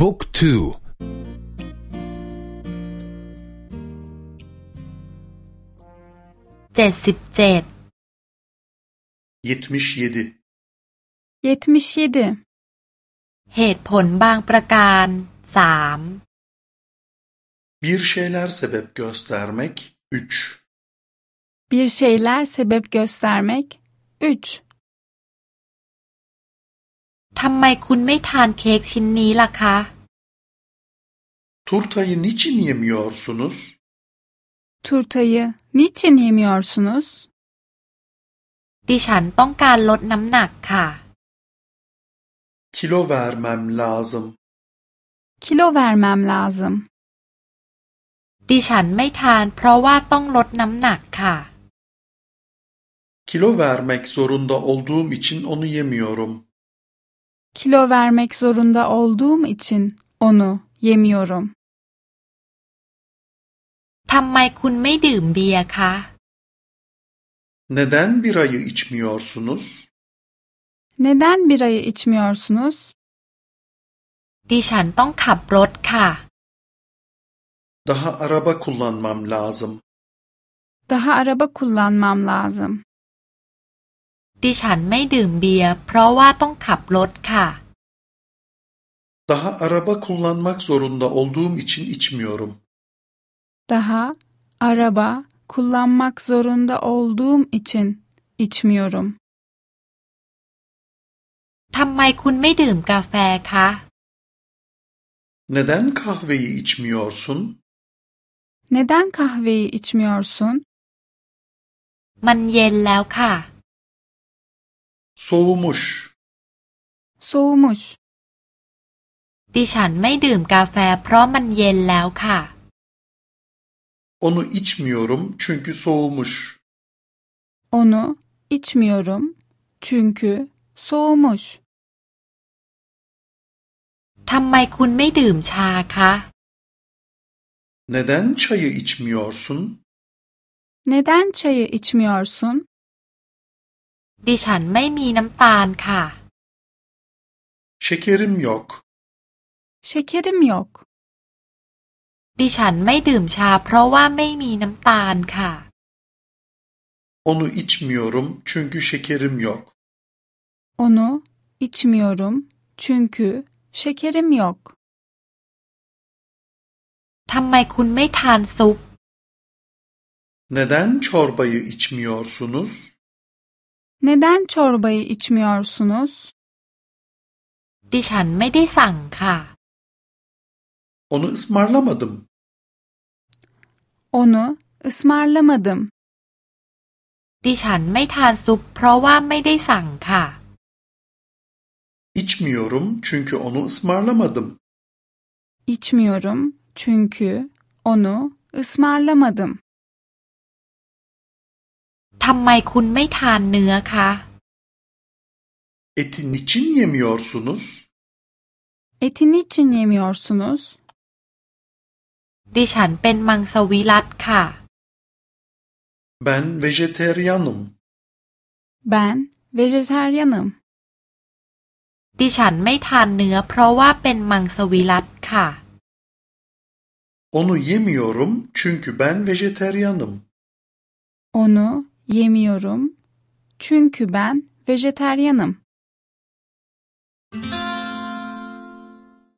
บุ๊กทู เจ็ดสิบเจ็ด 77 77. เหตุผลบางประการสาม Bir şeyler sebep göstermek 3 Bir şeyler sebep göstermek 3. ทำไมคุณไม่ทานเค้กชิ้นนี้ล่ะคะ Turtayı niçin yemiyorsunuz? Turtayı niçin yemiyorsunuz? ดิฉันต้องการลดน้ำหนักค่ะ Kilo vermem lazım. Kilo vermem lazım. ดิฉันไม่ทานเพราะว่าต้องลดน้ำหนักค่ะ Kilo vermek zorunda olduğum için onu yemiyorum. Kilo vermek zorunda olduğum için onu yemiyorum. ทำไมคุณไม่ดื่มเบียร์คะ Neden birayı içmiyorsunuz? Neden birayı içmiyorsunuz? ดิฉันต้องขับรถค่ะ Daha araba kullanmam lazım. Daha araba kullanmam lazım. ดิฉันไม่ดื่มเบียร์เพราะว่าต้องขับรถค่ะ Daha araba kullanmak zorunda olduğum için içmiyorum. Daha araba kullanmak zorunda olduğum için içmiyorum. ทำไมคุณไม่ดื่มกาแฟคะ Neden kahveyi içmiyorsun? Neden kahveyi içmiyorsun? มันเย็นแล้วค่ะ Soğumuş. Soğumuş. ดิฉันไม่ดื่มกาแฟเพราะมันเย็นแล้วค่ะ Onu içmiyorum çünkü soğumuş. Onu içmiyorum çünkü soğumuş. ทำไมคุณไม่ดื่มชาคะ Neden çayı içmiyorsun? Neden çayı içmiyorsun? ดิฉันไม่มีน้ำตาลค่ะ Şekerim yok. Şekerim yok. ดิฉันไม่ดื่มชาเพราะว่าไม่มีน้ำตาลค่ะ Onu içmiyorum çünkü şekerim yok. Onu içmiyorum çünkü şekerim yok. ทำไมคุณไม่ทานซุป Neden çorbayı içmiyorsunuz? Neden çorbayı içmiyorsunuz? ดิฉันไม่ได้สั่งค่ะ Onu ısmarlamadım. Onu ısmarlamadım. ดิฉันไม่ทานซุปเพราะว่าไม่ได้สั่งค่ะ İçmiyorum çünkü onu ısmarlamadım. İçmiyorum çünkü onu ısmarlamadım. ทำไมคุณไม่ทานเนื้อคะ Eti niçin yemiyorsunuz? Eti niçin yemiyorsunuz? ดิฉันเป็นมังสวิรัตค่ะ Ben vejeteryanım. Ben vejeteryanım. ดิฉันไม่ทานเนื้อเพราะว่าเป็นมังสวิรัตค่ะ Onu yemiyorum çünkü ben vejeteryanım. Onu yemiyorum çünkü ben vejeteryanım.